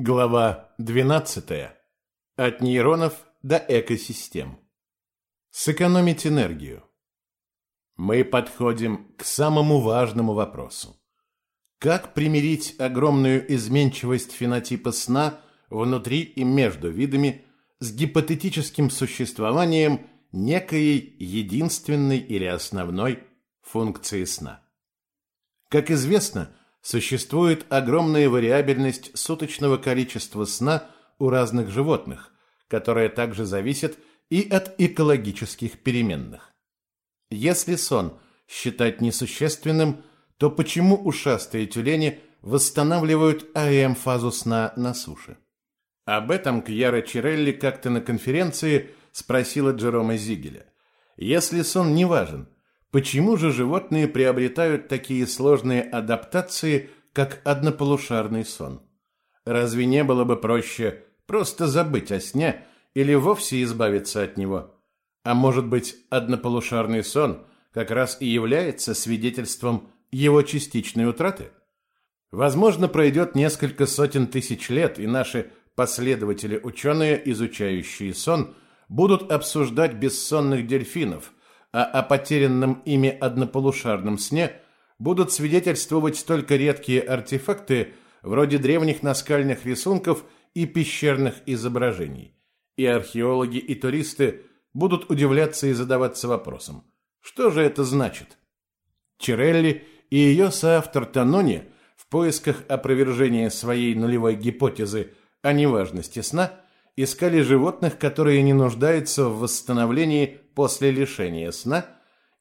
Глава 12. От нейронов до экосистем. Сэкономить энергию. Мы подходим к самому важному вопросу. Как примирить огромную изменчивость фенотипа сна внутри и между видами с гипотетическим существованием некой единственной или основной функции сна? Как известно, существует огромная вариабельность суточного количества сна у разных животных, которая также зависит и от экологических переменных. Если сон считать несущественным, то почему ушастые тюлени восстанавливают АМ-фазу сна на суше? Об этом Кьяра Чирелли как-то на конференции спросила Джерома Зигеля. Если сон не важен – Почему же животные приобретают такие сложные адаптации, как однополушарный сон? Разве не было бы проще просто забыть о сне или вовсе избавиться от него? А может быть, однополушарный сон как раз и является свидетельством его частичной утраты? Возможно, пройдет несколько сотен тысяч лет, и наши последователи-ученые, изучающие сон, будут обсуждать бессонных дельфинов – а о потерянном ими однополушарном сне будут свидетельствовать только редкие артефакты вроде древних наскальных рисунков и пещерных изображений. И археологи и туристы будут удивляться и задаваться вопросом, что же это значит? Чирелли и ее соавтор Танони в поисках опровержения своей нулевой гипотезы о неважности сна искали животных, которые не нуждаются в восстановлении после лишения сна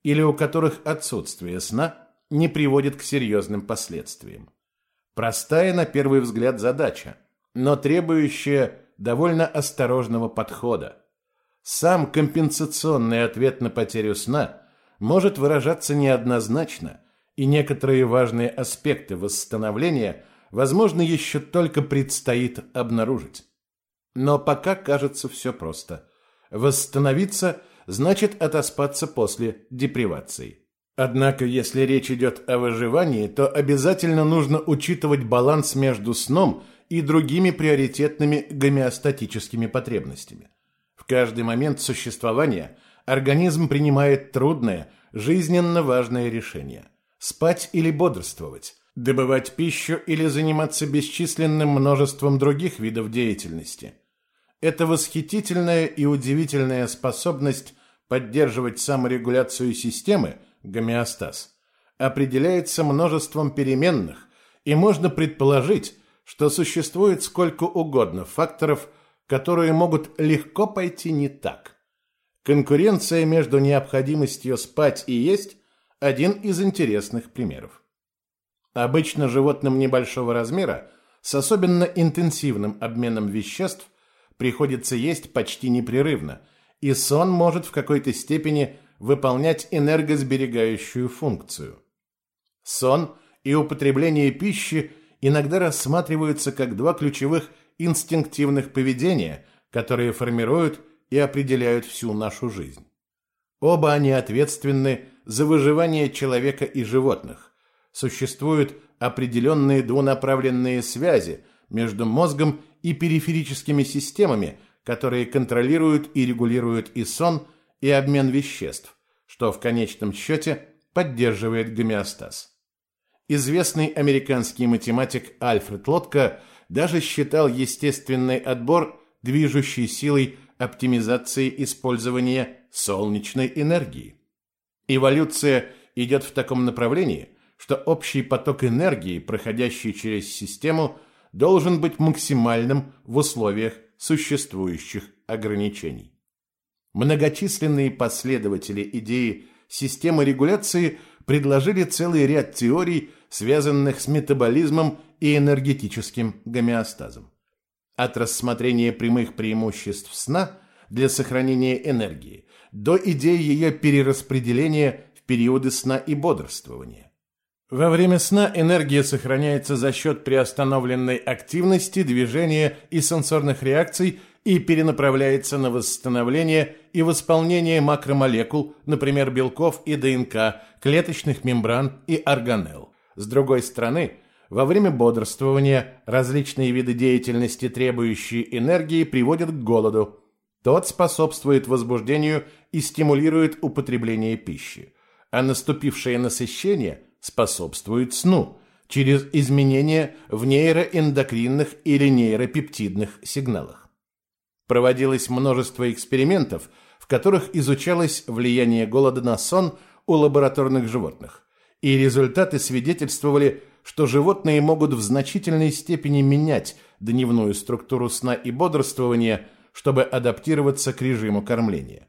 или у которых отсутствие сна не приводит к серьезным последствиям. Простая на первый взгляд задача, но требующая довольно осторожного подхода. Сам компенсационный ответ на потерю сна может выражаться неоднозначно, и некоторые важные аспекты восстановления, возможно, еще только предстоит обнаружить. Но пока кажется все просто. Восстановиться – значит отоспаться после депривации. Однако, если речь идет о выживании, то обязательно нужно учитывать баланс между сном и другими приоритетными гомеостатическими потребностями. В каждый момент существования организм принимает трудное, жизненно важное решение – спать или бодрствовать, добывать пищу или заниматься бесчисленным множеством других видов деятельности. Это восхитительная и удивительная способность поддерживать саморегуляцию системы, гомеостаз, определяется множеством переменных, и можно предположить, что существует сколько угодно факторов, которые могут легко пойти не так. Конкуренция между необходимостью спать и есть – один из интересных примеров. Обычно животным небольшого размера с особенно интенсивным обменом веществ приходится есть почти непрерывно – и сон может в какой-то степени выполнять энергосберегающую функцию. Сон и употребление пищи иногда рассматриваются как два ключевых инстинктивных поведения, которые формируют и определяют всю нашу жизнь. Оба они ответственны за выживание человека и животных. Существуют определенные двунаправленные связи между мозгом и периферическими системами, которые контролируют и регулируют и сон, и обмен веществ, что в конечном счете поддерживает гомеостаз. Известный американский математик Альфред Лотка даже считал естественный отбор движущей силой оптимизации использования солнечной энергии. Эволюция идет в таком направлении, что общий поток энергии, проходящий через систему, должен быть максимальным в условиях существующих ограничений. Многочисленные последователи идеи системы регуляции предложили целый ряд теорий, связанных с метаболизмом и энергетическим гомеостазом. От рассмотрения прямых преимуществ сна для сохранения энергии до идеи ее перераспределения в периоды сна и бодрствования. Во время сна энергия сохраняется за счет приостановленной активности, движения и сенсорных реакций и перенаправляется на восстановление и восполнение макромолекул, например, белков и ДНК, клеточных мембран и органелл. С другой стороны, во время бодрствования различные виды деятельности, требующие энергии, приводят к голоду. Тот способствует возбуждению и стимулирует употребление пищи. А наступившее насыщение способствует сну через изменения в нейроэндокринных или нейропептидных сигналах. Проводилось множество экспериментов, в которых изучалось влияние голода на сон у лабораторных животных, и результаты свидетельствовали, что животные могут в значительной степени менять дневную структуру сна и бодрствования, чтобы адаптироваться к режиму кормления.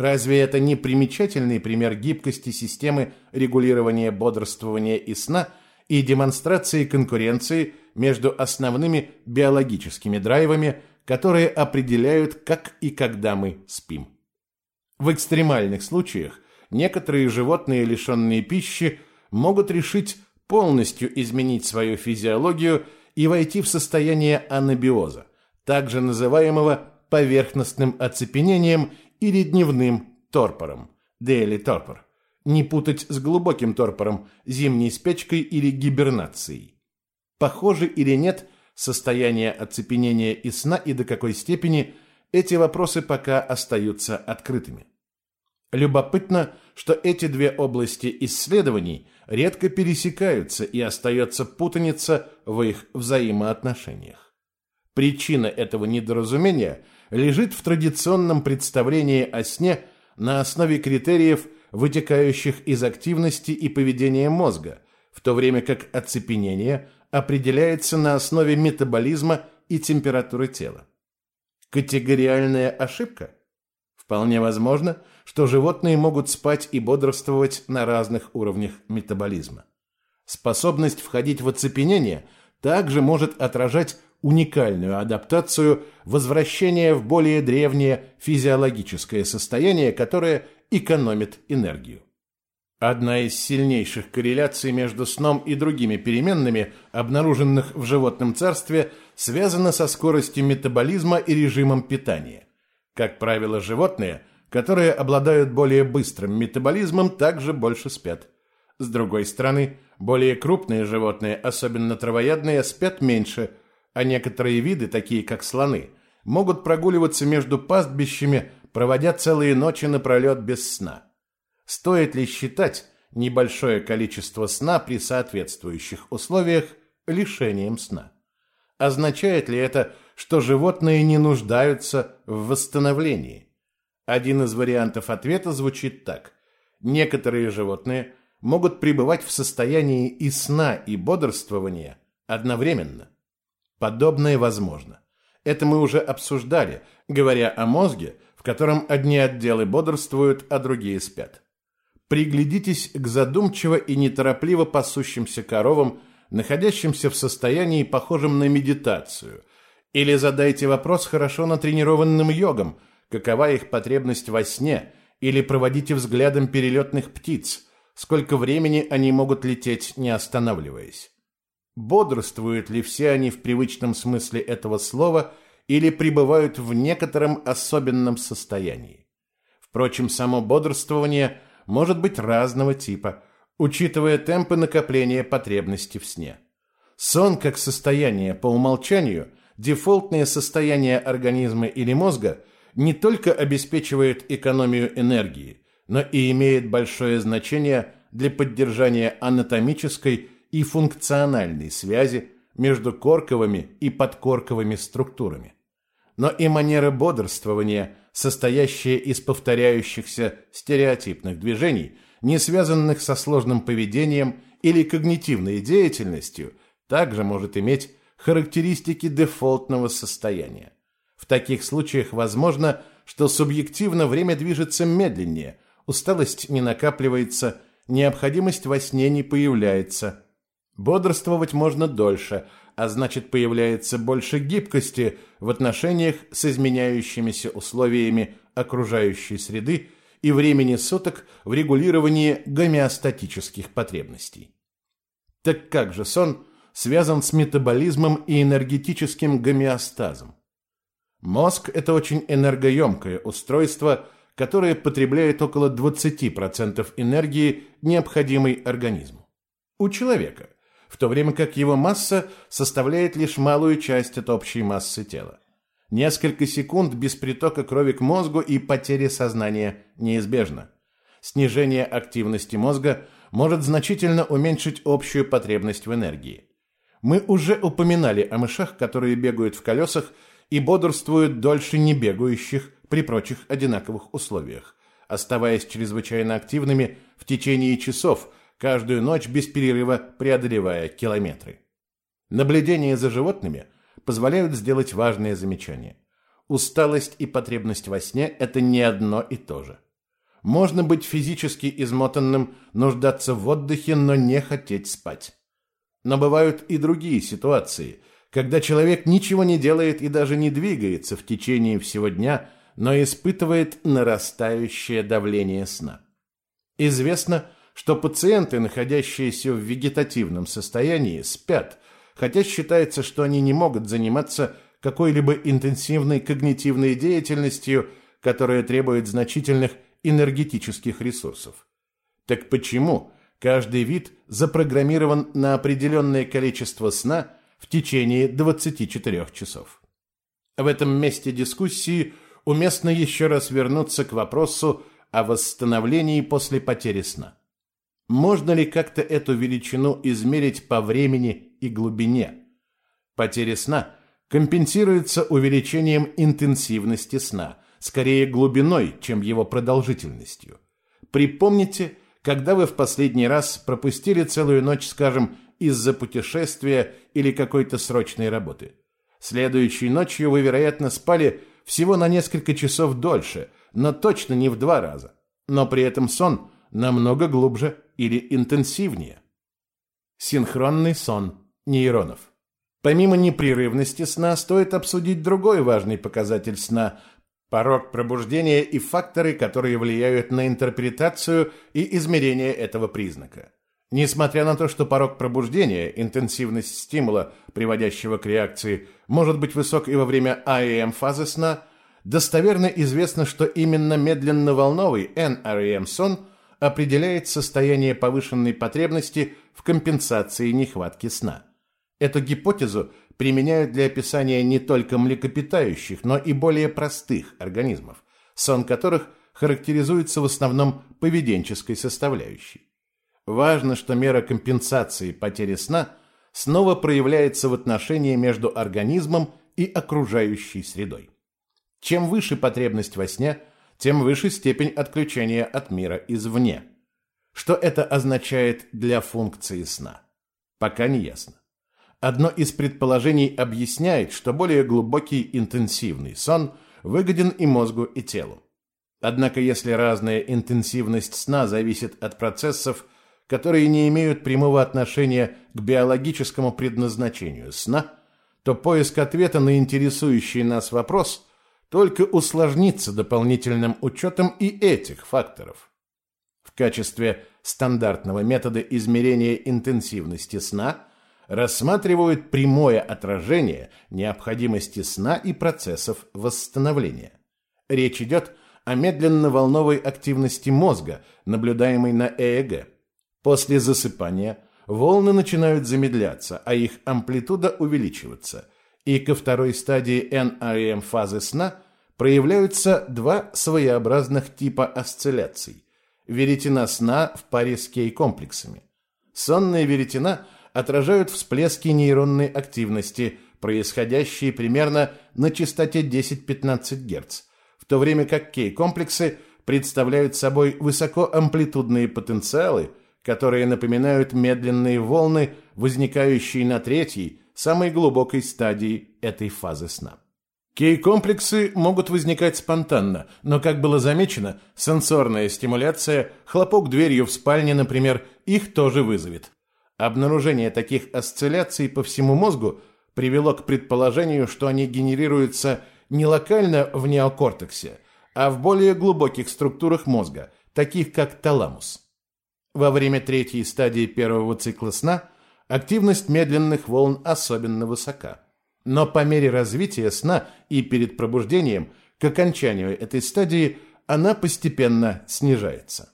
Разве это не примечательный пример гибкости системы регулирования бодрствования и сна и демонстрации конкуренции между основными биологическими драйвами, которые определяют, как и когда мы спим? В экстремальных случаях некоторые животные, лишенные пищи, могут решить полностью изменить свою физиологию и войти в состояние анабиоза, также называемого поверхностным оцепенением или дневным торпором, daily торпор. Не путать с глубоким торпором, зимней спячкой или гибернацией. Похоже или нет состояние оцепенения и сна и до какой степени эти вопросы пока остаются открытыми. Любопытно, что эти две области исследований редко пересекаются и остается путаница в их взаимоотношениях. Причина этого недоразумения лежит в традиционном представлении о сне на основе критериев, вытекающих из активности и поведения мозга, в то время как оцепенение определяется на основе метаболизма и температуры тела. Категориальная ошибка? Вполне возможно, что животные могут спать и бодрствовать на разных уровнях метаболизма. Способность входить в оцепенение также может отражать уникальную адаптацию возвращения в более древнее физиологическое состояние, которое экономит энергию. Одна из сильнейших корреляций между сном и другими переменными, обнаруженных в животном царстве, связана со скоростью метаболизма и режимом питания. Как правило, животные, которые обладают более быстрым метаболизмом, также больше спят. С другой стороны, более крупные животные, особенно травоядные, спят меньше, а некоторые виды, такие как слоны, могут прогуливаться между пастбищами, проводя целые ночи напролет без сна. Стоит ли считать небольшое количество сна при соответствующих условиях лишением сна? Означает ли это, что животные не нуждаются в восстановлении? Один из вариантов ответа звучит так. Некоторые животные могут пребывать в состоянии и сна, и бодрствования одновременно. Подобное возможно. Это мы уже обсуждали, говоря о мозге, в котором одни отделы бодрствуют, а другие спят. Приглядитесь к задумчиво и неторопливо пасущимся коровам, находящимся в состоянии, похожем на медитацию. Или задайте вопрос хорошо натренированным йогам, какова их потребность во сне, или проводите взглядом перелетных птиц, сколько времени они могут лететь, не останавливаясь. Бодрствуют ли все они в привычном смысле этого слова или пребывают в некотором особенном состоянии? Впрочем, само бодрствование может быть разного типа, учитывая темпы накопления потребности в сне. Сон как состояние по умолчанию, дефолтное состояние организма или мозга не только обеспечивает экономию энергии, но и имеет большое значение для поддержания анатомической и функциональной связи между корковыми и подкорковыми структурами. Но и манера бодрствования, состоящая из повторяющихся стереотипных движений, не связанных со сложным поведением или когнитивной деятельностью, также может иметь характеристики дефолтного состояния. В таких случаях возможно, что субъективно время движется медленнее, усталость не накапливается, необходимость во сне не появляется – Бодрствовать можно дольше, а значит появляется больше гибкости в отношениях с изменяющимися условиями окружающей среды и времени суток в регулировании гомеостатических потребностей. Так как же сон связан с метаболизмом и энергетическим гомеостазом? Мозг – это очень энергоемкое устройство, которое потребляет около 20% энергии, необходимой организму. У человека – в то время как его масса составляет лишь малую часть от общей массы тела. Несколько секунд без притока крови к мозгу и потери сознания неизбежно. Снижение активности мозга может значительно уменьшить общую потребность в энергии. Мы уже упоминали о мышах, которые бегают в колесах и бодрствуют дольше не бегающих при прочих одинаковых условиях, оставаясь чрезвычайно активными в течение часов, каждую ночь без перерыва преодолевая километры. Наблюдения за животными позволяют сделать важное замечание. Усталость и потребность во сне – это не одно и то же. Можно быть физически измотанным, нуждаться в отдыхе, но не хотеть спать. Но бывают и другие ситуации, когда человек ничего не делает и даже не двигается в течение всего дня, но испытывает нарастающее давление сна. Известно, что пациенты, находящиеся в вегетативном состоянии, спят, хотя считается, что они не могут заниматься какой-либо интенсивной когнитивной деятельностью, которая требует значительных энергетических ресурсов. Так почему каждый вид запрограммирован на определенное количество сна в течение 24 часов? В этом месте дискуссии уместно еще раз вернуться к вопросу о восстановлении после потери сна. Можно ли как-то эту величину измерить по времени и глубине? Потеря сна компенсируется увеличением интенсивности сна, скорее глубиной, чем его продолжительностью. Припомните, когда вы в последний раз пропустили целую ночь, скажем, из-за путешествия или какой-то срочной работы. Следующей ночью вы, вероятно, спали всего на несколько часов дольше, но точно не в два раза. Но при этом сон намного глубже или интенсивнее. Синхронный сон нейронов. Помимо непрерывности сна, стоит обсудить другой важный показатель сна порог пробуждения и факторы, которые влияют на интерпретацию и измерение этого признака. Несмотря на то, что порог пробуждения, интенсивность стимула, приводящего к реакции, может быть высок и во время АЭМ-фазы сна, достоверно известно, что именно медленно-волновый NREM-сон определяет состояние повышенной потребности в компенсации нехватки сна. Эту гипотезу применяют для описания не только млекопитающих, но и более простых организмов, сон которых характеризуется в основном поведенческой составляющей. Важно, что мера компенсации потери сна снова проявляется в отношении между организмом и окружающей средой. Чем выше потребность во сне, тем выше степень отключения от мира извне. Что это означает для функции сна? Пока не ясно. Одно из предположений объясняет, что более глубокий интенсивный сон выгоден и мозгу, и телу. Однако если разная интенсивность сна зависит от процессов, которые не имеют прямого отношения к биологическому предназначению сна, то поиск ответа на интересующий нас вопрос только усложнится дополнительным учетом и этих факторов. В качестве стандартного метода измерения интенсивности сна – рассматривают прямое отражение необходимости сна и процессов восстановления. Речь идет о медленно-волновой активности мозга, наблюдаемой на ЭЭГ. После засыпания волны начинают замедляться, а их амплитуда увеличиваться, и ко второй стадии NREM фазы сна проявляются два своеобразных типа осцилляций. Веретена сна в паре с кей-комплексами. Сонная веретена – отражают всплески нейронной активности, происходящие примерно на частоте 10-15 Гц, в то время как кей-комплексы представляют собой высокоамплитудные потенциалы, которые напоминают медленные волны, возникающие на третьей, самой глубокой стадии этой фазы сна. Кей-комплексы могут возникать спонтанно, но, как было замечено, сенсорная стимуляция, хлопок дверью в спальне, например, их тоже вызовет. Обнаружение таких осцилляций по всему мозгу привело к предположению, что они генерируются не локально в неокортексе, а в более глубоких структурах мозга, таких как таламус. Во время третьей стадии первого цикла сна активность медленных волн особенно высока. Но по мере развития сна и перед пробуждением к окончанию этой стадии она постепенно снижается.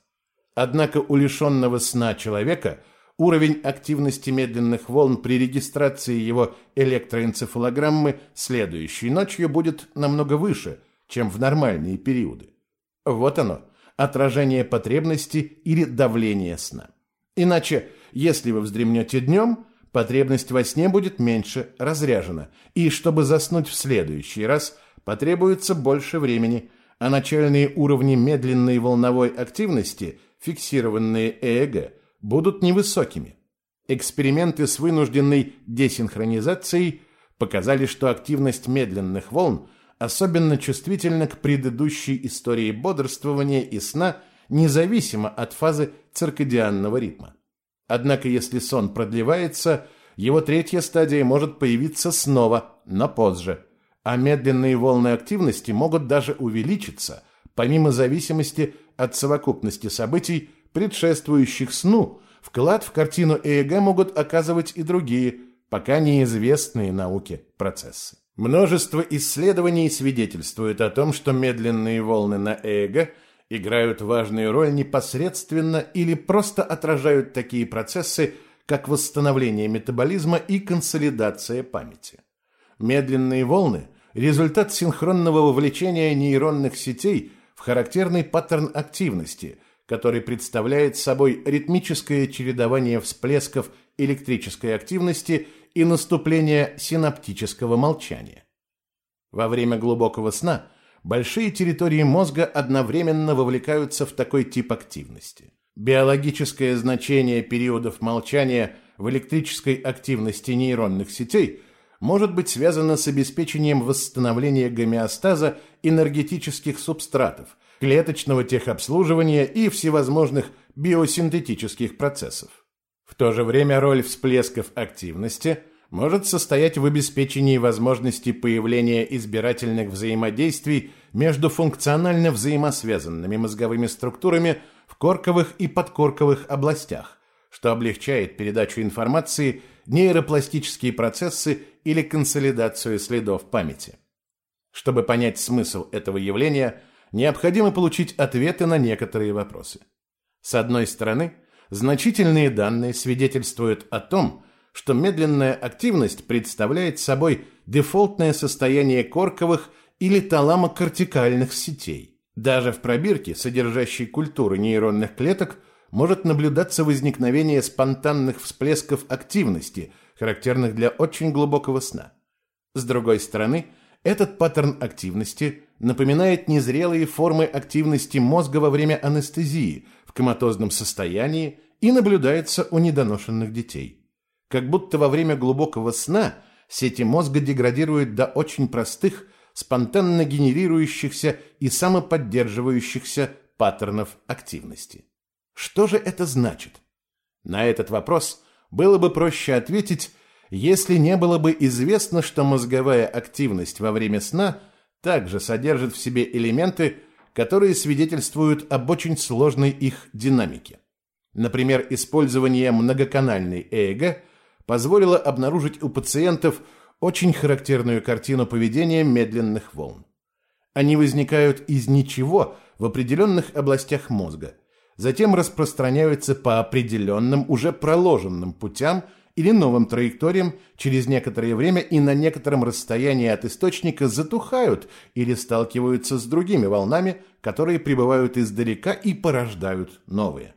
Однако у лишенного сна человека – уровень активности медленных волн при регистрации его электроэнцефалограммы следующей ночью будет намного выше, чем в нормальные периоды. Вот оно, отражение потребности или давления сна. Иначе, если вы вздремнете днем, потребность во сне будет меньше разряжена, и чтобы заснуть в следующий раз, потребуется больше времени, а начальные уровни медленной волновой активности, фиксированные ЭЭГ, будут невысокими. Эксперименты с вынужденной десинхронизацией показали, что активность медленных волн особенно чувствительна к предыдущей истории бодрствования и сна, независимо от фазы циркадианного ритма. Однако, если сон продлевается, его третья стадия может появиться снова, но позже, а медленные волны активности могут даже увеличиться, помимо зависимости от совокупности событий, предшествующих сну, вклад в картину ЭЭГ могут оказывать и другие, пока неизвестные науке процессы. Множество исследований свидетельствует о том, что медленные волны на ЭЭГ играют важную роль непосредственно или просто отражают такие процессы, как восстановление метаболизма и консолидация памяти. Медленные волны – результат синхронного вовлечения нейронных сетей в характерный паттерн активности, который представляет собой ритмическое чередование всплесков электрической активности и наступление синаптического молчания. Во время глубокого сна большие территории мозга одновременно вовлекаются в такой тип активности. Биологическое значение периодов молчания в электрической активности нейронных сетей может быть связано с обеспечением восстановления гомеостаза энергетических субстратов, клеточного техобслуживания и всевозможных биосинтетических процессов. В то же время роль всплесков активности может состоять в обеспечении возможности появления избирательных взаимодействий между функционально взаимосвязанными мозговыми структурами в корковых и подкорковых областях, что облегчает передачу информации, нейропластические процессы или консолидацию следов памяти. Чтобы понять смысл этого явления, необходимо получить ответы на некоторые вопросы. С одной стороны, значительные данные свидетельствуют о том, что медленная активность представляет собой дефолтное состояние корковых или таламокортикальных сетей. Даже в пробирке, содержащей культуры нейронных клеток, может наблюдаться возникновение спонтанных всплесков активности, характерных для очень глубокого сна. С другой стороны, этот паттерн активности напоминает незрелые формы активности мозга во время анестезии в коматозном состоянии и наблюдается у недоношенных детей. Как будто во время глубокого сна сети мозга деградируют до очень простых, спонтанно генерирующихся и самоподдерживающихся паттернов активности. Что же это значит? На этот вопрос было бы проще ответить, если не было бы известно, что мозговая активность во время сна также содержит в себе элементы, которые свидетельствуют об очень сложной их динамике. Например, использование многоканальной ЭЭГ позволило обнаружить у пациентов очень характерную картину поведения медленных волн. Они возникают из ничего в определенных областях мозга – затем распространяются по определенным, уже проложенным путям или новым траекториям через некоторое время и на некотором расстоянии от источника затухают или сталкиваются с другими волнами, которые прибывают издалека и порождают новые.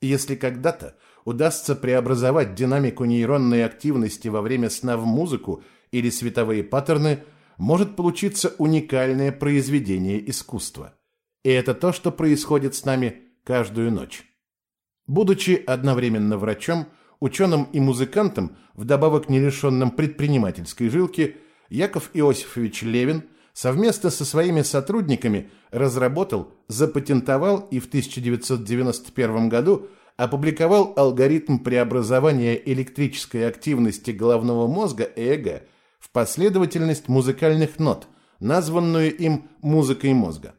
Если когда-то удастся преобразовать динамику нейронной активности во время сна в музыку или световые паттерны, может получиться уникальное произведение искусства. И это то, что происходит с нами каждую ночь. Будучи одновременно врачом, ученым и музыкантом, вдобавок не лишенным предпринимательской жилки, Яков Иосифович Левин совместно со своими сотрудниками разработал, запатентовал и в 1991 году опубликовал алгоритм преобразования электрической активности головного мозга ЭЭГ в последовательность музыкальных нот, названную им музыкой мозга.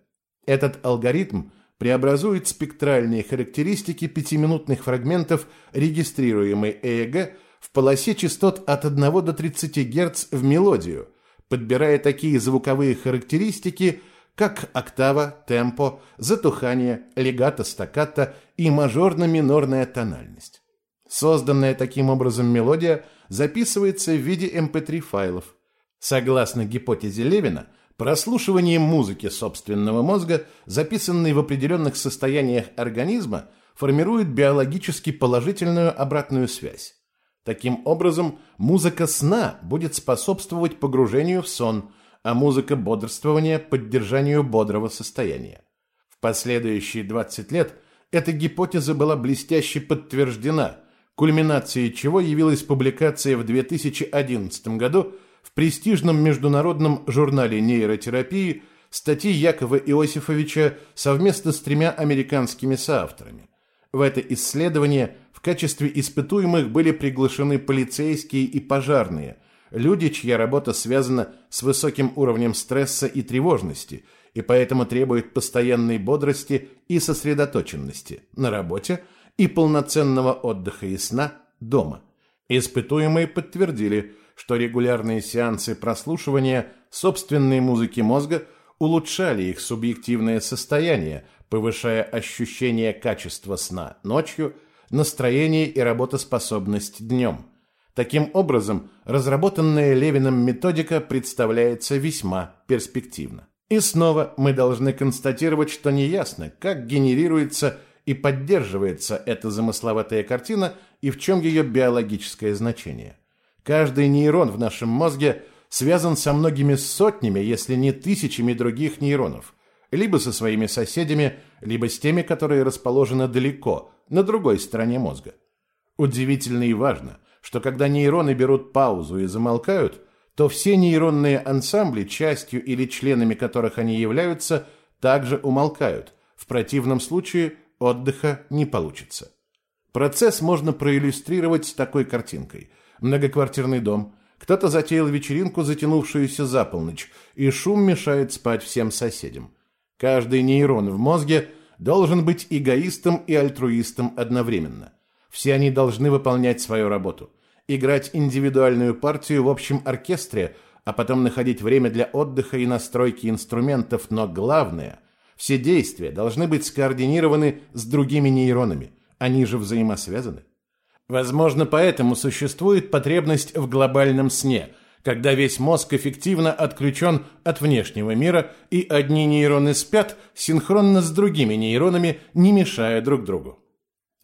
Этот алгоритм – преобразует спектральные характеристики пятиминутных фрагментов регистрируемой ЭЭГ в полосе частот от 1 до 30 Гц в мелодию, подбирая такие звуковые характеристики, как октава, темпо, затухание, легато, стаккато и мажорно-минорная тональность. Созданная таким образом мелодия записывается в виде MP3 файлов. Согласно гипотезе Левина, прослушивание музыки собственного мозга, записанной в определенных состояниях организма, формирует биологически положительную обратную связь. Таким образом, музыка сна будет способствовать погружению в сон, а музыка бодрствования – поддержанию бодрого состояния. В последующие 20 лет эта гипотеза была блестяще подтверждена, кульминацией чего явилась публикация в 2011 году в престижном международном журнале нейротерапии статьи Якова Иосифовича совместно с тремя американскими соавторами. В это исследование в качестве испытуемых были приглашены полицейские и пожарные, люди, чья работа связана с высоким уровнем стресса и тревожности, и поэтому требует постоянной бодрости и сосредоточенности на работе и полноценного отдыха и сна дома. Испытуемые подтвердили, что регулярные сеансы прослушивания собственной музыки мозга улучшали их субъективное состояние, повышая ощущение качества сна ночью, настроение и работоспособность днем. Таким образом, разработанная Левиным методика представляется весьма перспективно. И снова мы должны констатировать, что неясно, как генерируется и поддерживается эта замысловатая картина и в чем ее биологическое значение. Каждый нейрон в нашем мозге связан со многими сотнями, если не тысячами других нейронов, либо со своими соседями, либо с теми, которые расположены далеко, на другой стороне мозга. Удивительно и важно, что когда нейроны берут паузу и замолкают, то все нейронные ансамбли, частью или членами которых они являются, также умолкают. В противном случае отдыха не получится. Процесс можно проиллюстрировать такой картинкой. Многоквартирный дом. Кто-то затеял вечеринку, затянувшуюся за полночь, и шум мешает спать всем соседям. Каждый нейрон в мозге должен быть эгоистом и альтруистом одновременно. Все они должны выполнять свою работу. Играть индивидуальную партию в общем оркестре, а потом находить время для отдыха и настройки инструментов, но главное – все действия должны быть скоординированы с другими нейронами. Они же взаимосвязаны. Возможно, поэтому существует потребность в глобальном сне – когда весь мозг эффективно отключен от внешнего мира, и одни нейроны спят синхронно с другими нейронами, не мешая друг другу.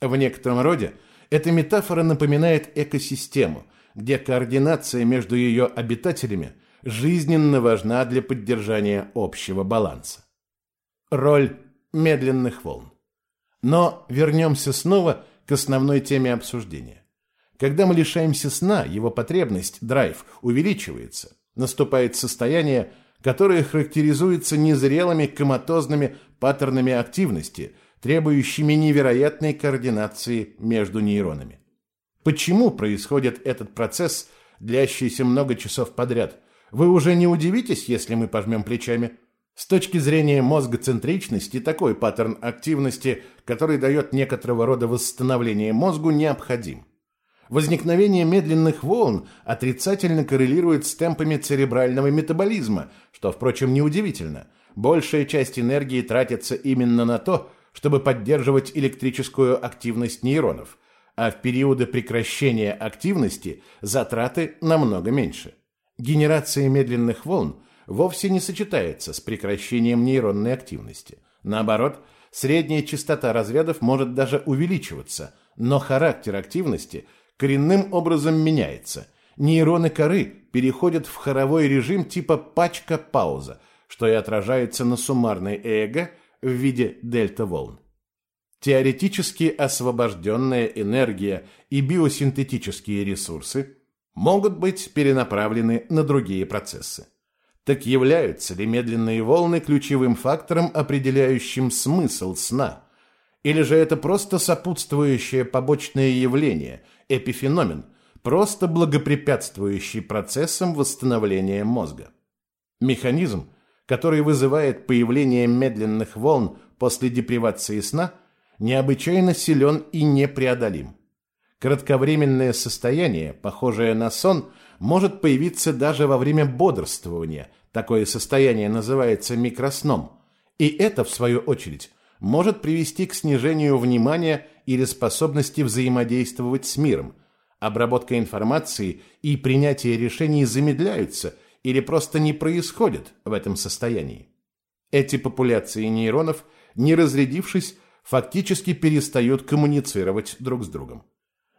В некотором роде эта метафора напоминает экосистему, где координация между ее обитателями жизненно важна для поддержания общего баланса. Роль медленных волн. Но вернемся снова к основной теме обсуждения. Когда мы лишаемся сна, его потребность, драйв, увеличивается. Наступает состояние, которое характеризуется незрелыми коматозными паттернами активности, требующими невероятной координации между нейронами. Почему происходит этот процесс, длящийся много часов подряд? Вы уже не удивитесь, если мы пожмем плечами. С точки зрения мозгоцентричности, такой паттерн активности, который дает некоторого рода восстановление мозгу, необходим. Возникновение медленных волн отрицательно коррелирует с темпами церебрального метаболизма, что, впрочем, неудивительно. Большая часть энергии тратится именно на то, чтобы поддерживать электрическую активность нейронов, а в периоды прекращения активности затраты намного меньше. Генерация медленных волн вовсе не сочетается с прекращением нейронной активности. Наоборот, средняя частота разрядов может даже увеличиваться, но характер активности – коренным образом меняется. Нейроны коры переходят в хоровой режим типа пачка-пауза, что и отражается на суммарной эго в виде дельта-волн. Теоретически освобожденная энергия и биосинтетические ресурсы могут быть перенаправлены на другие процессы. Так являются ли медленные волны ключевым фактором, определяющим смысл сна? Или же это просто сопутствующее побочное явление – эпифеномен, просто благопрепятствующий процессам восстановления мозга. Механизм, который вызывает появление медленных волн после депривации сна, необычайно силен и непреодолим. Кратковременное состояние, похожее на сон, может появиться даже во время бодрствования. Такое состояние называется микросном. И это, в свою очередь, может привести к снижению внимания или способности взаимодействовать с миром. Обработка информации и принятие решений замедляются или просто не происходят в этом состоянии. Эти популяции нейронов, не разрядившись, фактически перестают коммуницировать друг с другом.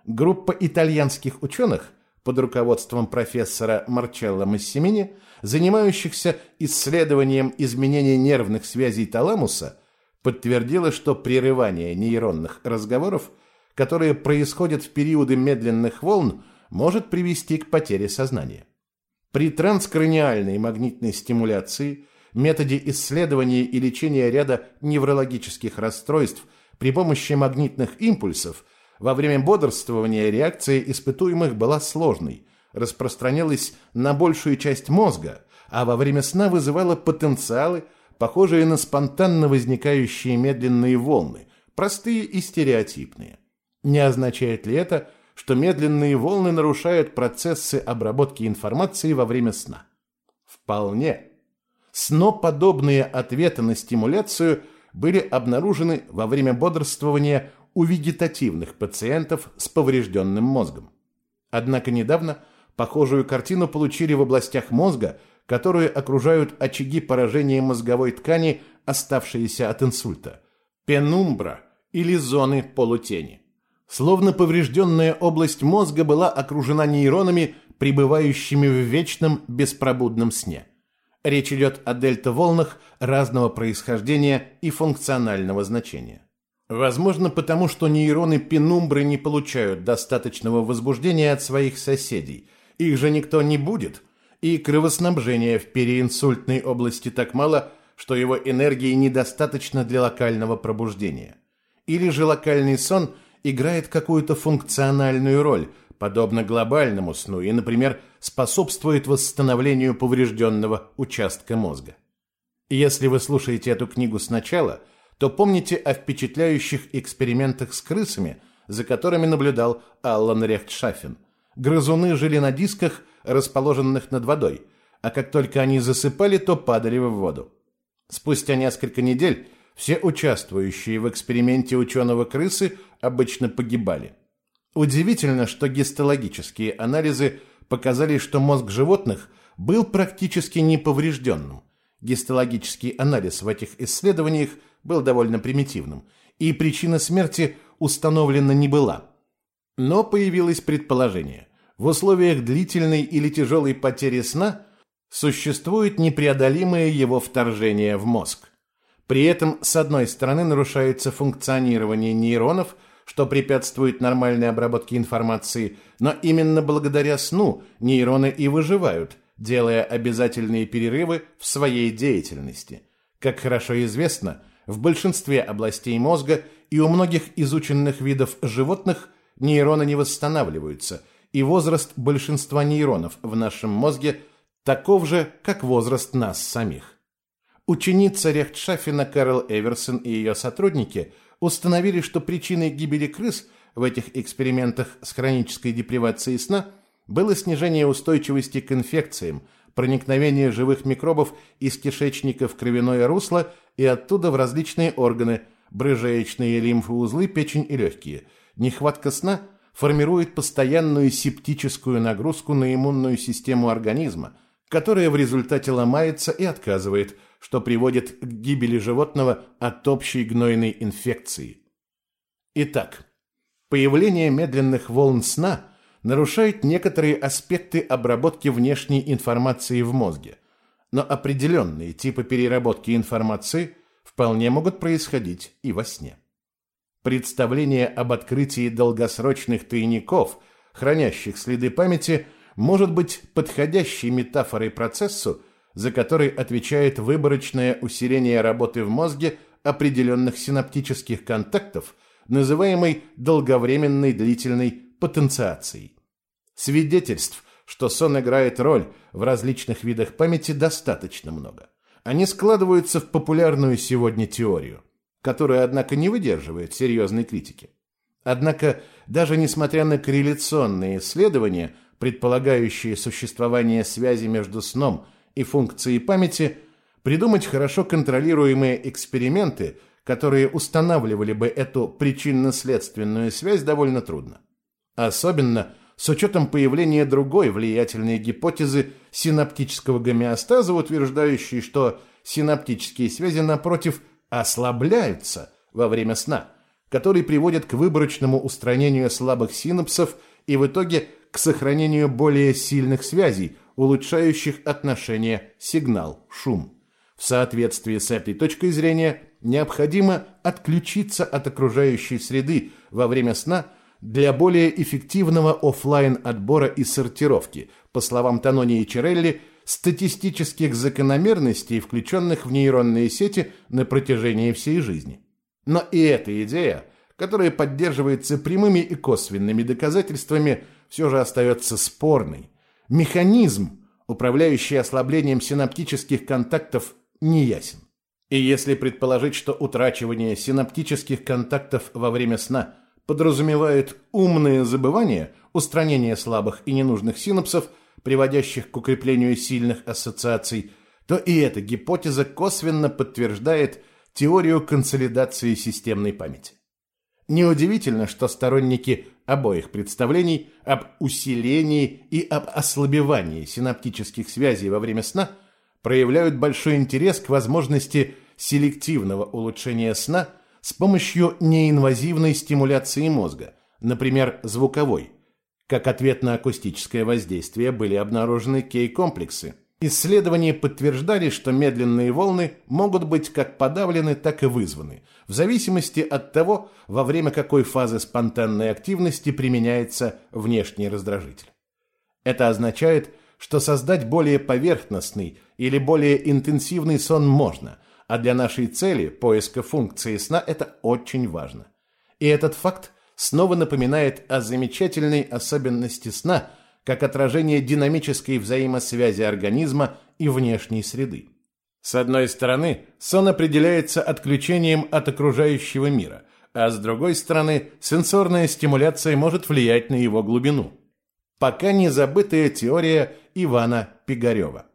Группа итальянских ученых под руководством профессора Марчелло Массимини, занимающихся исследованием изменения нервных связей таламуса, подтвердила, что прерывание нейронных разговоров, которые происходят в периоды медленных волн, может привести к потере сознания. При транскраниальной магнитной стимуляции, методе исследования и лечения ряда неврологических расстройств при помощи магнитных импульсов, во время бодрствования реакция испытуемых была сложной, распространялась на большую часть мозга, а во время сна вызывала потенциалы, похожие на спонтанно возникающие медленные волны, простые и стереотипные. Не означает ли это, что медленные волны нарушают процессы обработки информации во время сна? Вполне. Сноподобные ответы на стимуляцию были обнаружены во время бодрствования у вегетативных пациентов с поврежденным мозгом. Однако недавно похожую картину получили в областях мозга, которые окружают очаги поражения мозговой ткани, оставшиеся от инсульта. Пенумбра или зоны полутени. Словно поврежденная область мозга была окружена нейронами, пребывающими в вечном беспробудном сне. Речь идет о дельта-волнах разного происхождения и функционального значения. Возможно, потому что нейроны пенумбры не получают достаточного возбуждения от своих соседей. Их же никто не будет. И кровоснабжения в переинсультной области так мало, что его энергии недостаточно для локального пробуждения. Или же локальный сон играет какую-то функциональную роль, подобно глобальному сну, и, например, способствует восстановлению поврежденного участка мозга. Если вы слушаете эту книгу сначала – то помните о впечатляющих экспериментах с крысами, за которыми наблюдал Аллан Рехтшафен. Грызуны жили на дисках, расположенных над водой, а как только они засыпали, то падали в воду. Спустя несколько недель все участвующие в эксперименте ученого крысы обычно погибали. Удивительно, что гистологические анализы показали, что мозг животных был практически неповрежденным. Гистологический анализ в этих исследованиях – был довольно примитивным, и причина смерти установлена не была. Но появилось предположение. В условиях длительной или тяжелой потери сна существует непреодолимое его вторжение в мозг. При этом, с одной стороны, нарушается функционирование нейронов, что препятствует нормальной обработке информации, но именно благодаря сну нейроны и выживают, делая обязательные перерывы в своей деятельности. Как хорошо известно, в большинстве областей мозга и у многих изученных видов животных нейроны не восстанавливаются, и возраст большинства нейронов в нашем мозге таков же, как возраст нас самих. Ученица Рехтшафена Карл Эверсон и ее сотрудники установили, что причиной гибели крыс в этих экспериментах с хронической депривацией сна было снижение устойчивости к инфекциям, проникновение живых микробов из кишечника в кровяное русло и оттуда в различные органы, брыжеечные лимфоузлы, печень и легкие. Нехватка сна формирует постоянную септическую нагрузку на иммунную систему организма, которая в результате ломается и отказывает, что приводит к гибели животного от общей гнойной инфекции. Итак, появление медленных волн сна нарушает некоторые аспекты обработки внешней информации в мозге – но определенные типы переработки информации вполне могут происходить и во сне. Представление об открытии долгосрочных тайников, хранящих следы памяти, может быть подходящей метафорой процессу, за который отвечает выборочное усиление работы в мозге определенных синаптических контактов, называемой долговременной длительной потенциацией. Свидетельств что сон играет роль в различных видах памяти достаточно много. Они складываются в популярную сегодня теорию, которая, однако, не выдерживает серьезной критики. Однако, даже несмотря на корреляционные исследования, предполагающие существование связи между сном и функцией памяти, придумать хорошо контролируемые эксперименты, которые устанавливали бы эту причинно-следственную связь, довольно трудно. Особенно с учетом появления другой влиятельной гипотезы синаптического гомеостаза, утверждающей, что синаптические связи, напротив, ослабляются во время сна, который приводит к выборочному устранению слабых синапсов и в итоге к сохранению более сильных связей, улучшающих отношения сигнал-шум. В соответствии с этой точкой зрения необходимо отключиться от окружающей среды во время сна для более эффективного офлайн отбора и сортировки, по словам Танони и Черелли, статистических закономерностей, включенных в нейронные сети на протяжении всей жизни. Но и эта идея, которая поддерживается прямыми и косвенными доказательствами, все же остается спорной. Механизм, управляющий ослаблением синаптических контактов неясен. И если предположить, что утрачивание синаптических контактов во время сна подразумевает умное забывание, устранение слабых и ненужных синапсов, приводящих к укреплению сильных ассоциаций, то и эта гипотеза косвенно подтверждает теорию консолидации системной памяти. Неудивительно, что сторонники обоих представлений об усилении и об ослабевании синаптических связей во время сна – проявляют большой интерес к возможности селективного улучшения сна с помощью неинвазивной стимуляции мозга, например, звуковой. Как ответ на акустическое воздействие были обнаружены кей-комплексы. Исследования подтверждали, что медленные волны могут быть как подавлены, так и вызваны, в зависимости от того, во время какой фазы спонтанной активности применяется внешний раздражитель. Это означает, что создать более поверхностный или более интенсивный сон можно, а для нашей цели, поиска функции сна, это очень важно. И этот факт снова напоминает о замечательной особенности сна, как отражение динамической взаимосвязи организма и внешней среды. С одной стороны, сон определяется отключением от окружающего мира, а с другой стороны, сенсорная стимуляция может влиять на его глубину. Пока не забытая теория Ивана Пигарева.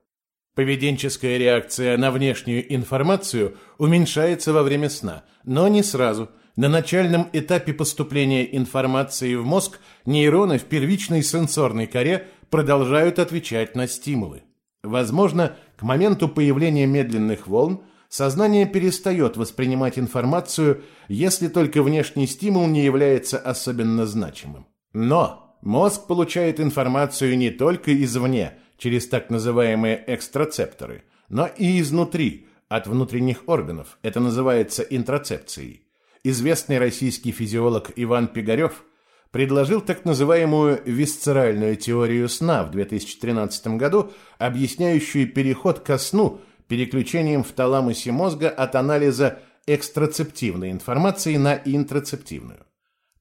Поведенческая реакция на внешнюю информацию уменьшается во время сна, но не сразу. На начальном этапе поступления информации в мозг нейроны в первичной сенсорной коре продолжают отвечать на стимулы. Возможно, к моменту появления медленных волн сознание перестает воспринимать информацию, если только внешний стимул не является особенно значимым. Но Мозг получает информацию не только извне, через так называемые экстрацепторы, но и изнутри, от внутренних органов. Это называется интрацепцией. Известный российский физиолог Иван Пигарев предложил так называемую висцеральную теорию сна в 2013 году, объясняющую переход ко сну переключением в таламусе мозга от анализа экстрацептивной информации на интрацептивную.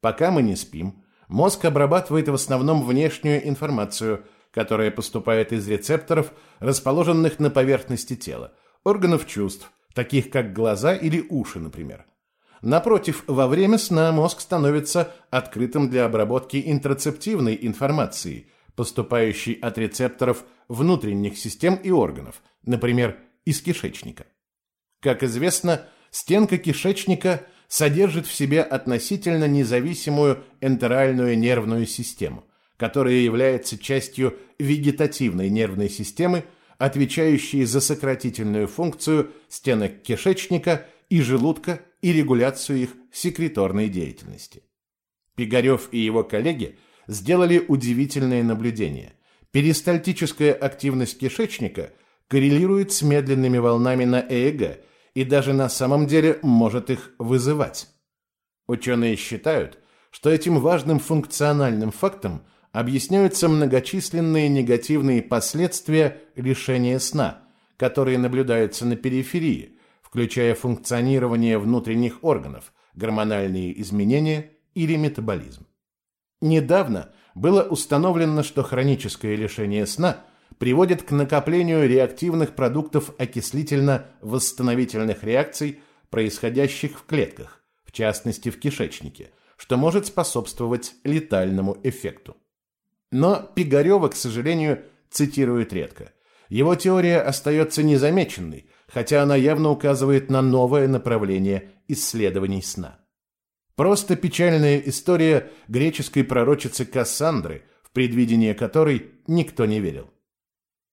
Пока мы не спим, Мозг обрабатывает в основном внешнюю информацию, которая поступает из рецепторов, расположенных на поверхности тела, органов чувств, таких как глаза или уши, например. Напротив, во время сна мозг становится открытым для обработки интрацептивной информации, поступающей от рецепторов внутренних систем и органов, например, из кишечника. Как известно, стенка кишечника – содержит в себе относительно независимую энтеральную нервную систему, которая является частью вегетативной нервной системы, отвечающей за сократительную функцию стенок кишечника и желудка и регуляцию их секреторной деятельности. Пигарев и его коллеги сделали удивительное наблюдение. Перистальтическая активность кишечника коррелирует с медленными волнами на ЭЭГ – и даже на самом деле может их вызывать. Ученые считают, что этим важным функциональным фактом объясняются многочисленные негативные последствия лишения сна, которые наблюдаются на периферии, включая функционирование внутренних органов, гормональные изменения или метаболизм. Недавно было установлено, что хроническое лишение сна – приводит к накоплению реактивных продуктов окислительно-восстановительных реакций, происходящих в клетках, в частности в кишечнике, что может способствовать летальному эффекту. Но Пигарева, к сожалению, цитирует редко. Его теория остается незамеченной, хотя она явно указывает на новое направление исследований сна. Просто печальная история греческой пророчицы Кассандры, в предвидение которой никто не верил.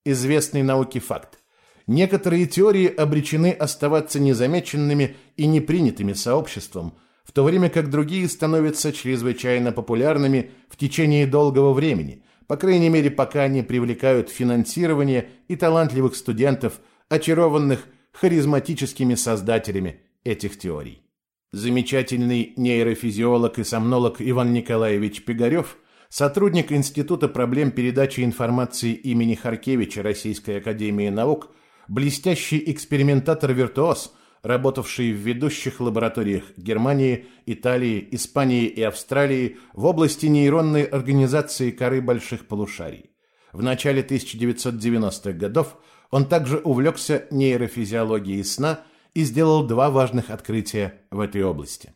Известный науке факт. Некоторые теории обречены оставаться незамеченными и непринятыми сообществом, в то время как другие становятся чрезвычайно популярными в течение долгого времени, по крайней мере, пока они привлекают финансирование и талантливых студентов, очарованных харизматическими создателями этих теорий. Замечательный нейрофизиолог и сомнолог Иван Николаевич Пигарев, сотрудник Института проблем передачи информации имени Харкевича Российской Академии Наук, блестящий экспериментатор-виртуоз, работавший в ведущих лабораториях Германии, Италии, Испании и Австралии в области нейронной организации коры больших полушарий. В начале 1990-х годов он также увлекся нейрофизиологией сна и сделал два важных открытия в этой области.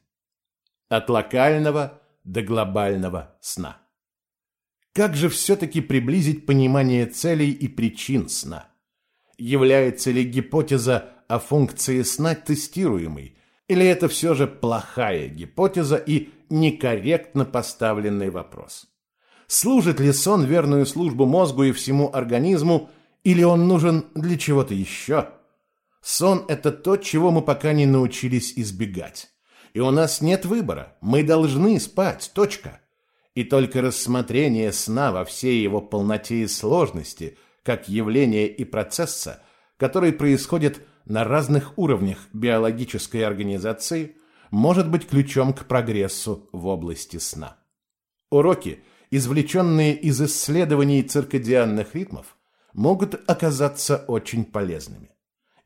От локального до глобального сна. Как же все-таки приблизить понимание целей и причин сна? Является ли гипотеза о функции сна тестируемой, или это все же плохая гипотеза и некорректно поставленный вопрос? Служит ли сон верную службу мозгу и всему организму, или он нужен для чего-то еще? Сон – это то, чего мы пока не научились избегать. И у нас нет выбора. Мы должны спать. Точка. И только рассмотрение сна во всей его полноте и сложности, как явления и процесса, который происходит на разных уровнях биологической организации, может быть ключом к прогрессу в области сна. Уроки, извлеченные из исследований циркадианных ритмов, могут оказаться очень полезными.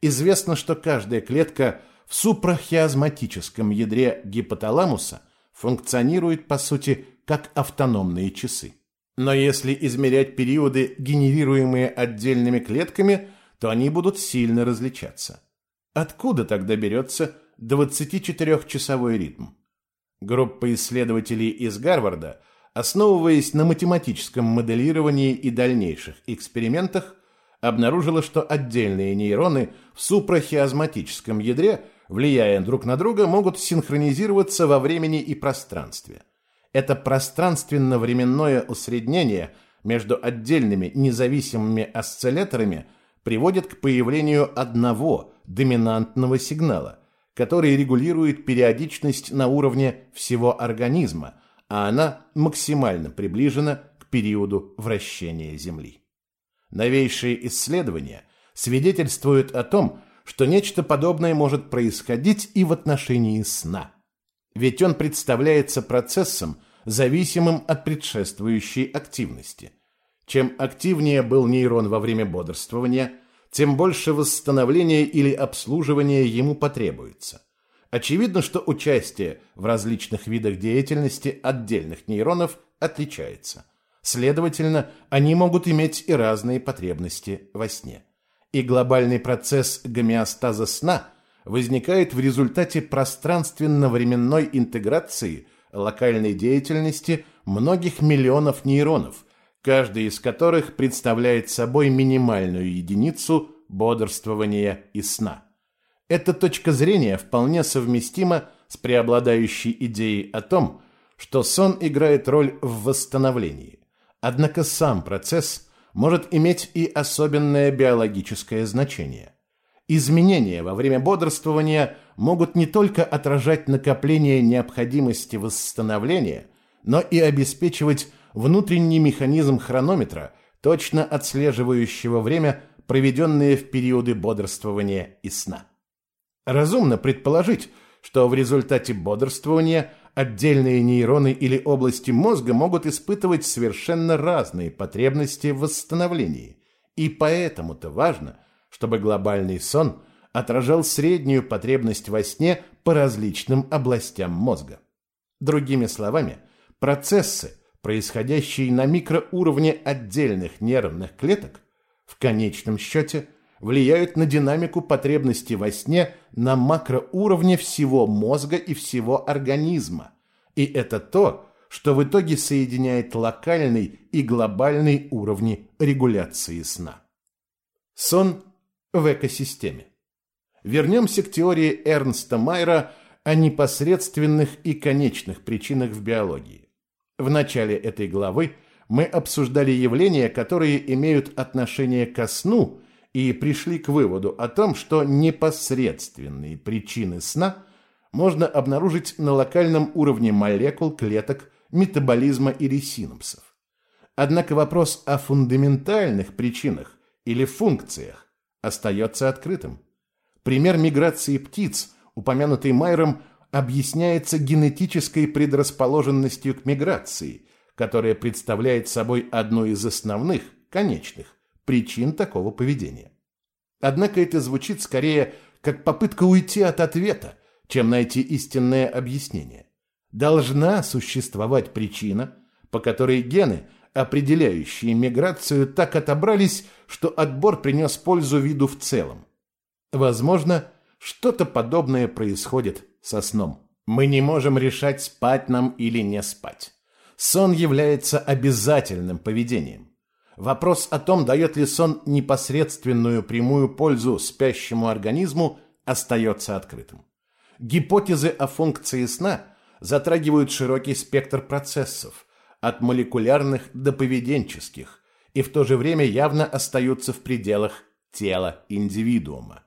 Известно, что каждая клетка в супрахиазматическом ядре гипоталамуса функционирует, по сути, как автономные часы. Но если измерять периоды, генерируемые отдельными клетками, то они будут сильно различаться. Откуда тогда берется 24-часовой ритм? Группа исследователей из Гарварда, основываясь на математическом моделировании и дальнейших экспериментах, обнаружила, что отдельные нейроны в супрахиазматическом ядре, влияя друг на друга, могут синхронизироваться во времени и пространстве. Это пространственно-временное усреднение между отдельными независимыми осцилляторами приводит к появлению одного доминантного сигнала, который регулирует периодичность на уровне всего организма, а она максимально приближена к периоду вращения Земли. Новейшие исследования свидетельствуют о том, что нечто подобное может происходить и в отношении сна. Ведь он представляется процессом, зависимым от предшествующей активности. Чем активнее был нейрон во время бодрствования, тем больше восстановления или обслуживания ему потребуется. Очевидно, что участие в различных видах деятельности отдельных нейронов отличается. Следовательно, они могут иметь и разные потребности во сне. И глобальный процесс гомеостаза сна возникает в результате пространственно-временной интеграции локальной деятельности многих миллионов нейронов, каждый из которых представляет собой минимальную единицу бодрствования и сна. Эта точка зрения вполне совместима с преобладающей идеей о том, что сон играет роль в восстановлении. Однако сам процесс может иметь и особенное биологическое значение. Изменения во время бодрствования могут не только отражать накопление необходимости восстановления, но и обеспечивать внутренний механизм хронометра, точно отслеживающего время, проведенное в периоды бодрствования и сна. Разумно предположить, что в результате бодрствования Отдельные нейроны или области мозга могут испытывать совершенно разные потребности в восстановлении. И поэтому-то важно, чтобы глобальный сон отражал среднюю потребность во сне по различным областям мозга. Другими словами, процессы, происходящие на микроуровне отдельных нервных клеток, в конечном счете влияют на динамику потребности во сне на макроуровне всего мозга и всего организма. И это то, что в итоге соединяет локальный и глобальный уровни регуляции сна. Сон в экосистеме. Вернемся к теории Эрнста Майера о непосредственных и конечных причинах в биологии. В начале этой главы мы обсуждали явления, которые имеют отношение ко сну и пришли к выводу о том, что непосредственные причины сна можно обнаружить на локальном уровне молекул, клеток, метаболизма или синапсов. Однако вопрос о фундаментальных причинах или функциях остается открытым. Пример миграции птиц, упомянутый Майером, объясняется генетической предрасположенностью к миграции, которая представляет собой одну из основных, конечных, причин такого поведения. Однако это звучит скорее как попытка уйти от ответа, чем найти истинное объяснение. Должна существовать причина, по которой гены, определяющие миграцию, так отобрались, что отбор принес пользу виду в целом. Возможно, что-то подобное происходит со сном. Мы не можем решать, спать нам или не спать. Сон является обязательным поведением. Вопрос о том, дает ли сон непосредственную прямую пользу спящему организму, остается открытым. Гипотезы о функции сна затрагивают широкий спектр процессов, от молекулярных до поведенческих, и в то же время явно остаются в пределах тела индивидуума.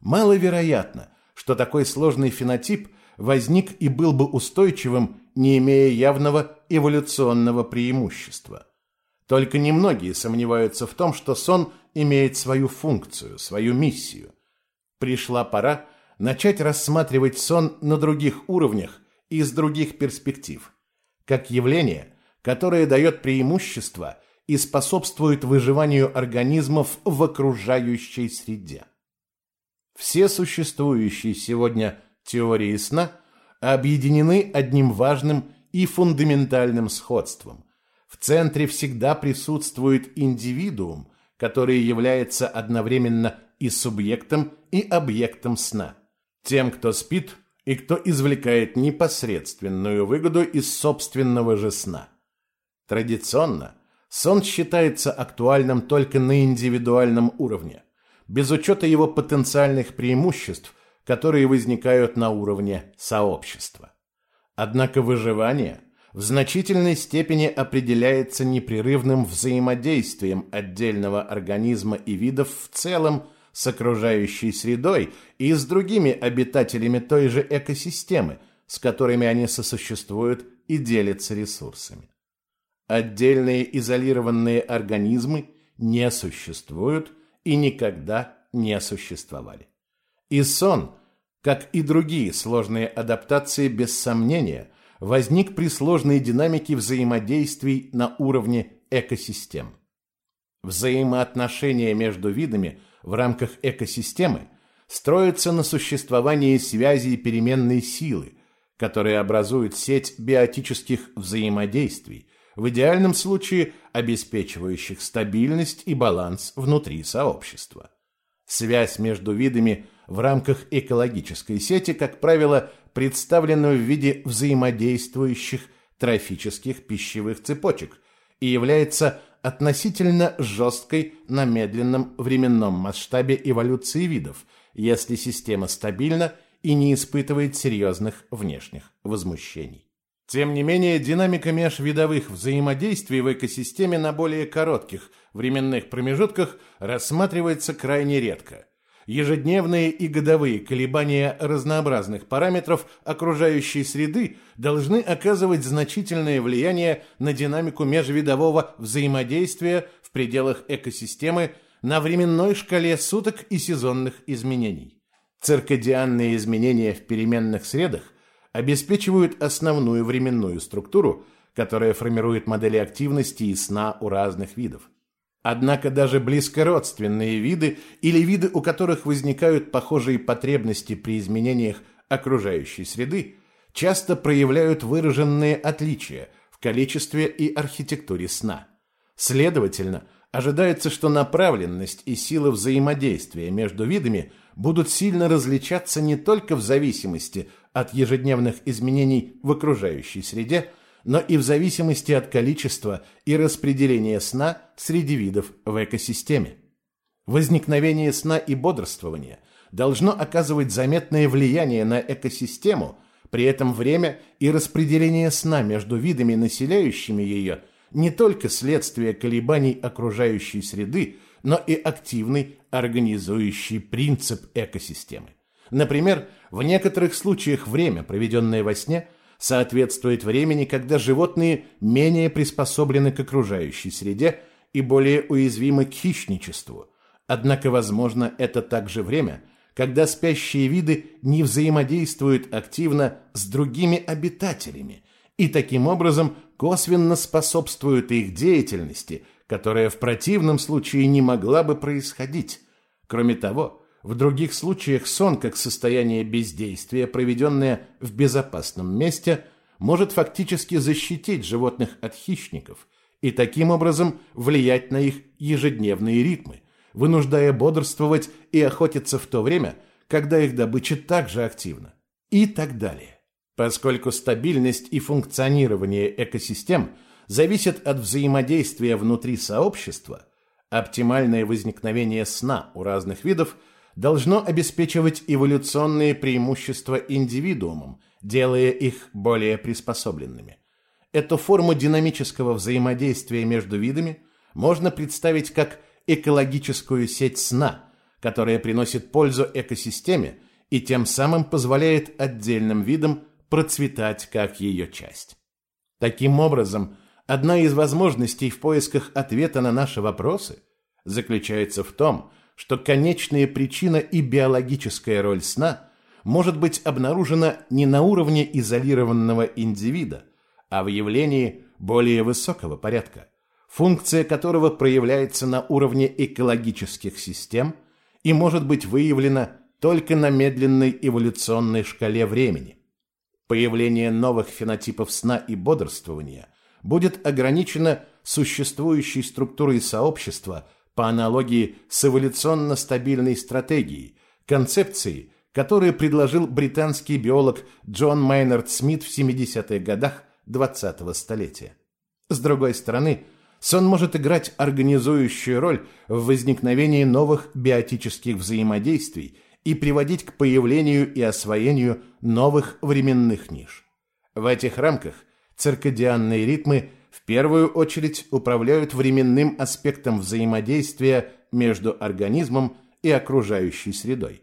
Маловероятно, что такой сложный фенотип возник и был бы устойчивым, не имея явного эволюционного преимущества. Только немногие сомневаются в том, что сон имеет свою функцию, свою миссию. Пришла пора начать рассматривать сон на других уровнях и из других перспектив, как явление, которое дает преимущество и способствует выживанию организмов в окружающей среде. Все существующие сегодня теории сна объединены одним важным и фундаментальным сходством. В центре всегда присутствует индивидуум, который является одновременно и субъектом, и объектом сна. Тем, кто спит, и кто извлекает непосредственную выгоду из собственного же сна. Традиционно сон считается актуальным только на индивидуальном уровне без учета его потенциальных преимуществ, которые возникают на уровне сообщества. Однако выживание в значительной степени определяется непрерывным взаимодействием отдельного организма и видов в целом с окружающей средой и с другими обитателями той же экосистемы, с которыми они сосуществуют и делятся ресурсами. Отдельные изолированные организмы не существуют – и никогда не существовали. И сон, как и другие сложные адаптации, без сомнения, возник при сложной динамике взаимодействий на уровне экосистем. Взаимоотношения между видами в рамках экосистемы строятся на существовании связей переменной силы, которые образуют сеть биотических взаимодействий, в идеальном случае обеспечивающих стабильность и баланс внутри сообщества. Связь между видами в рамках экологической сети, как правило, представлена в виде взаимодействующих трофических пищевых цепочек и является относительно жесткой на медленном временном масштабе эволюции видов, если система стабильна и не испытывает серьезных внешних возмущений. Тем не менее, динамика межвидовых взаимодействий в экосистеме на более коротких временных промежутках рассматривается крайне редко. Ежедневные и годовые колебания разнообразных параметров окружающей среды должны оказывать значительное влияние на динамику межвидового взаимодействия в пределах экосистемы на временной шкале суток и сезонных изменений. Циркадианные изменения в переменных средах обеспечивают основную временную структуру, которая формирует модели активности и сна у разных видов. Однако даже близкородственные виды или виды, у которых возникают похожие потребности при изменениях окружающей среды, часто проявляют выраженные отличия в количестве и архитектуре сна. Следовательно, ожидается, что направленность и сила взаимодействия между видами будут сильно различаться не только в зависимости от ежедневных изменений в окружающей среде, но и в зависимости от количества и распределения сна среди видов в экосистеме. Возникновение сна и бодрствования должно оказывать заметное влияние на экосистему, при этом время и распределение сна между видами, населяющими ее, не только следствие колебаний окружающей среды, но и активный организующий принцип экосистемы. Например, в некоторых случаях время, проведенное во сне, соответствует времени, когда животные менее приспособлены к окружающей среде и более уязвимы к хищничеству. Однако, возможно, это также время, когда спящие виды не взаимодействуют активно с другими обитателями и таким образом косвенно способствуют их деятельности, которая в противном случае не могла бы происходить. Кроме того, в других случаях сон, как состояние бездействия, проведенное в безопасном месте, может фактически защитить животных от хищников и таким образом влиять на их ежедневные ритмы, вынуждая бодрствовать и охотиться в то время, когда их добыча также активна. И так далее. Поскольку стабильность и функционирование экосистем зависят от взаимодействия внутри сообщества, оптимальное возникновение сна у разных видов – должно обеспечивать эволюционные преимущества индивидуумам, делая их более приспособленными. Эту форму динамического взаимодействия между видами можно представить как экологическую сеть сна, которая приносит пользу экосистеме и тем самым позволяет отдельным видам процветать как ее часть. Таким образом, одна из возможностей в поисках ответа на наши вопросы заключается в том, что конечная причина и биологическая роль сна может быть обнаружена не на уровне изолированного индивида, а в явлении более высокого порядка, функция которого проявляется на уровне экологических систем и может быть выявлена только на медленной эволюционной шкале времени. Появление новых фенотипов сна и бодрствования будет ограничено существующей структурой сообщества – по аналогии с эволюционно стабильной стратегией, концепцией, которую предложил британский биолог Джон Майнард Смит в 70-х годах 20-го столетия. С другой стороны, сон может играть организующую роль в возникновении новых биотических взаимодействий и приводить к появлению и освоению новых временных ниш. В этих рамках циркадианные ритмы – первую очередь управляют временным аспектом взаимодействия между организмом и окружающей средой.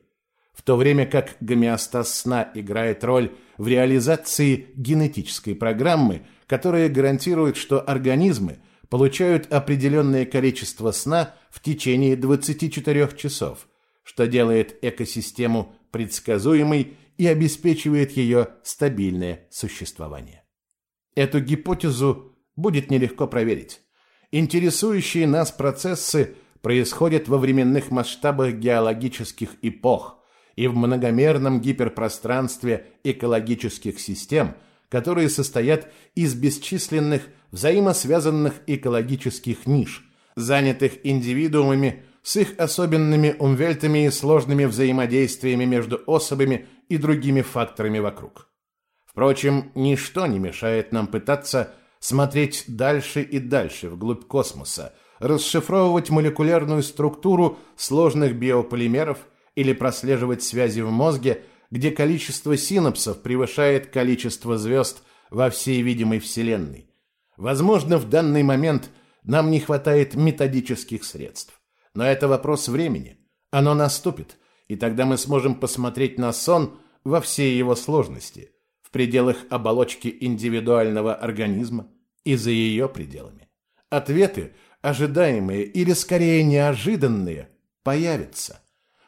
В то время как гомеостаз сна играет роль в реализации генетической программы, которая гарантирует, что организмы получают определенное количество сна в течение 24 часов, что делает экосистему предсказуемой и обеспечивает ее стабильное существование. Эту гипотезу будет нелегко проверить. Интересующие нас процессы происходят во временных масштабах геологических эпох и в многомерном гиперпространстве экологических систем, которые состоят из бесчисленных взаимосвязанных экологических ниш, занятых индивидуумами с их особенными умвельтами и сложными взаимодействиями между особями и другими факторами вокруг. Впрочем, ничто не мешает нам пытаться смотреть дальше и дальше, вглубь космоса, расшифровывать молекулярную структуру сложных биополимеров или прослеживать связи в мозге, где количество синапсов превышает количество звезд во всей видимой Вселенной. Возможно, в данный момент нам не хватает методических средств. Но это вопрос времени. Оно наступит, и тогда мы сможем посмотреть на сон во всей его сложности – пределах оболочки индивидуального организма и за ее пределами. Ответы, ожидаемые или скорее неожиданные, появятся.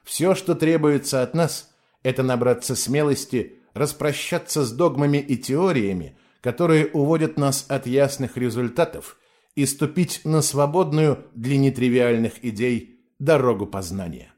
Все, что требуется от нас, это набраться смелости, распрощаться с догмами и теориями, которые уводят нас от ясных результатов, и ступить на свободную для нетривиальных идей дорогу познания.